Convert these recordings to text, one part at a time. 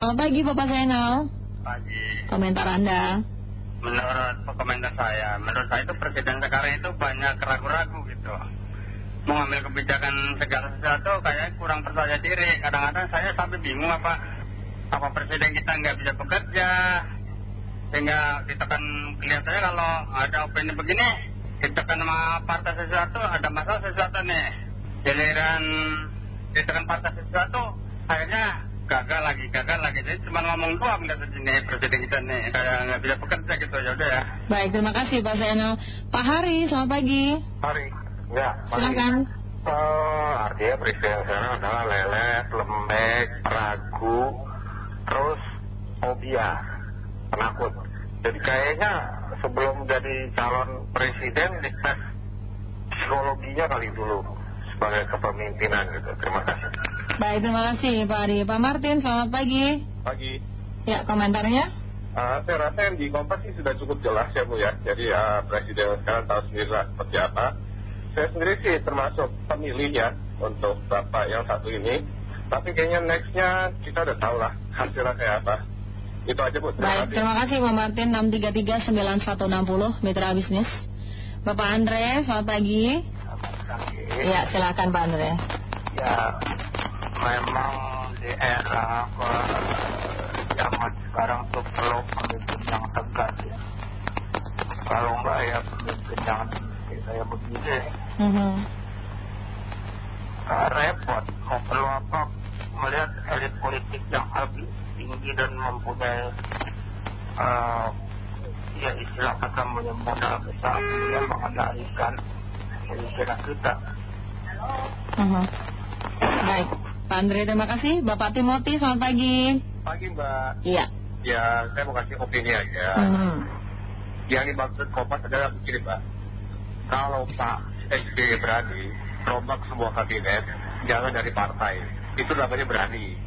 Selamat pagi Bapak Zainal. Pagi. Komentar Anda. Menurut komentar saya, menurut saya itu presiden sekarang itu banyak ragu-ragu gitu. Mengambil kebijakan segala sesuatu kayak kurang percaya diri. Kadang-kadang saya sampai bingung apa apa presiden kita nggak bisa bekerja. Sehingga kita kan kelihatannya kalau ada opini begini, kita kan sama partai sesuatu, ada masalah sesuatu nih. Giliran kita kan partai sesuatu, akhirnya gagal lagi, gagal lagi. Jadi cuma ngomong doang dari sini presiden kita nih, kayak nggak bisa bekerja gitu ya udah ya. Baik, terima kasih Pak Zainal. Pak Hari, selamat pagi. Hari. Ya, Silakan. Uh, artinya presiden sekarang adalah lelet, lembek, ragu, terus fobia, penakut. Jadi kayaknya sebelum jadi calon presiden dites psikologinya kali dulu sebagai kepemimpinan gitu. Terima kasih. Baik, terima kasih Pak Hari. Pak Martin, selamat pagi. Pagi. Ya, komentarnya? Uh, saya rasa yang di Kompas sih sudah cukup jelas ya Bu ya. Jadi uh, presiden sekarang tahu sendiri lah seperti apa. Saya sendiri sih termasuk pemilih ya untuk bapak yang satu ini. Tapi kayaknya nextnya kita udah tahu lah hasilnya kayak apa. Itu aja Bu. Terima Baik, kasih. terima kasih Pak Martin. 633-9160, Mitra Bisnis. Bapak Andre, selamat pagi. Ya, silakan Pak Andre. Ya, memang di era zaman sekarang tuh perlu pemimpin yang tegas ya. Kalau enggak ya pemimpin yang kayak begini Mhm. uh, repot. Mau perlu apa melihat elit politik yang lebih tinggi dan mempunyai uh, ya istilah kata punya modal besar yang mengendalikan kita. Mhm. Baik, Pak Andre, terima kasih. Bapak Timothy, selamat pagi. Pagi Mbak. Iya. Ya saya mau kasih opini aja. Mhm. Yang dimaksud Kompas adalah begini Pak. Kalau Pak SBY berani rombak semua kabinet, jangan dari partai. Itu namanya berani.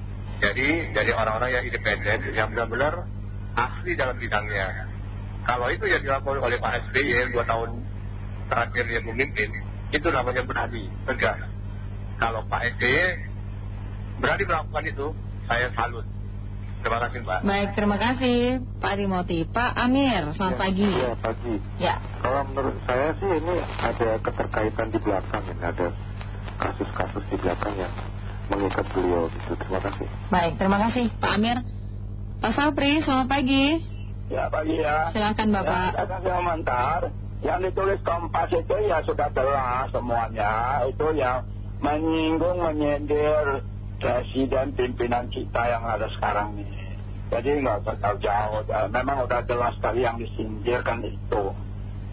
Jadi dari orang-orang yang independen, yang benar-benar asli dalam bidangnya. Kalau itu yang dilakukan oleh Pak SBY dua tahun terakhir dia memimpin, itu namanya berani, tegas. Kalau Pak SBY berani melakukan itu, saya salut. Terima kasih Mbak. Baik, terima kasih Pak Timothy. Pak Amir, selamat pagi. Ya, pagi. Ya, Kalau menurut saya sih ini ada keterkaitan di belakang ini, ada kasus-kasus di belakang yang mengikat beliau gitu. Terima kasih. baik, terima kasih Pak Amir. Pak Sapri, selamat pagi. Ya pagi ya. Silakan Bapak. Ya, saya kasih komentar. Yang ditulis Kompas itu ya sudah jelas semuanya. Itu yang menyinggung, menyindir presiden pimpinan kita yang ada sekarang ini. Jadi nggak usah tahu jauh. Ya, Memang udah jelas sekali yang disindirkan itu.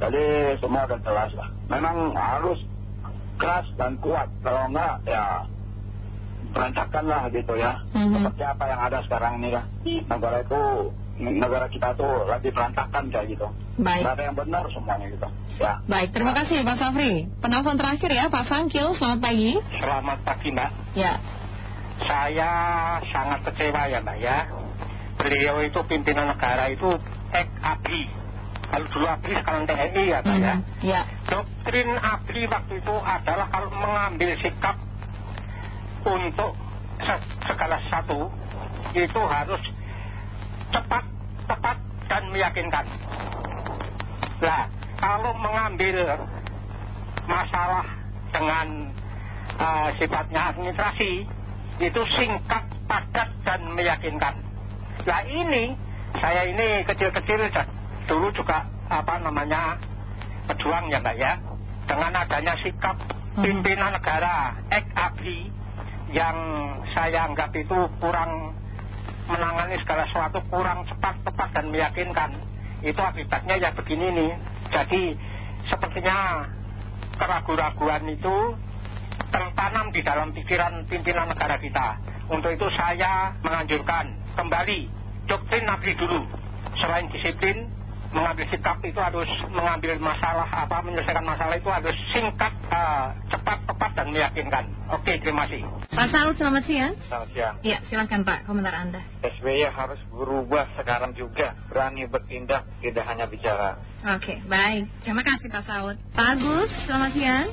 Jadi semua udah jelas lah. Memang harus keras dan kuat. Kalau enggak ya berantakan lah gitu ya. Mhm. Seperti apa yang ada sekarang ini kan. Negara itu, negara kita tuh lagi berantakan kayak gitu. Baik. Nggak ada yang benar semuanya gitu. Ya. Baik, terima kasih Pak Safri. Penelpon terakhir ya, Pak Sangkil, selamat pagi. Selamat pagi Mbak. Ya, Saya sangat kecewa ya Mbak ya. Beliau itu pimpinan negara itu ek ABRI. Kalau dulu ABRI sekarang TNI ya Mbak ya. Mhm. ya, Doktrin ABRI waktu itu adalah kalau mengambil sikap untuk se- segala sesuatu itu harus cepat, tepat dan meyakinkan. Nah, kalau mengambil masalah dengan uh, sifatnya administrasi itu singkat, padat dan meyakinkan. Nah ini saya ini kecil-kecil dan dulu juga apa namanya pejuang ya mbak ya dengan adanya sikap pimpinan negara ek abri yang saya anggap itu kurang menangani segala sesuatu kurang cepat, tepat dan meyakinkan. Itu akibatnya ya begini nih. Jadi sepertinya keraguan-raguan itu tertanam di dalam pikiran pimpinan negara kita. Untuk itu saya menganjurkan kembali doktrin Nabi dulu. Selain disiplin mengambil sikap itu harus mengambil masalah apa menyelesaikan masalah itu harus singkat eh, cepat tepat dan meyakinkan oke terima kasih Pak Saud, selamat siang. Selamat siang. Ya, silakan Pak, komentar Anda. SBY harus berubah sekarang juga, berani bertindak, tidak hanya bicara. Oke, baik. Terima kasih Pak Saud. Pak Agus, selamat siang.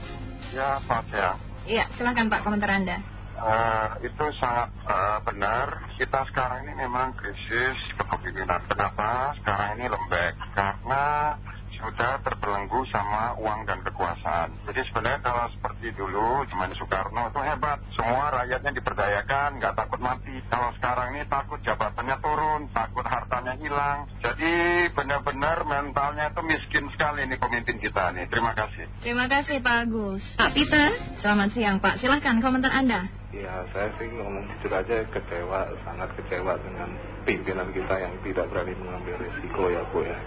Ya, Pak ya. Ya, silakan Pak, komentar Anda. Eh, itu sangat eh, benar. Kita sekarang ini memang krisis kepemimpinan. Kenapa sekarang ini lembek? Karena sudah terbelenggu sama uang dan kekuasaan. Jadi sebenarnya kalau seperti dulu, zaman Soekarno itu hebat. Semua rakyatnya diperdayakan, nggak takut mati. Kalau sekarang ini takut jabatannya turun, takut hartanya hilang. Jadi benar-benar mentalnya itu miskin sekali ini pemimpin kita nih. Terima kasih. Terima kasih Pak Agus. Pak Peter, selamat siang Pak. Silahkan komentar Anda. Ya saya sih ngomong jujur aja kecewa, sangat kecewa dengan pimpinan kita yang tidak berani mengambil risiko ya Bu ya.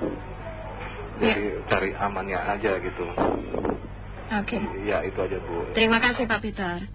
Jadi cari amannya aja gitu. Oke. Ya itu aja Bu. Terima kasih Pak Peter.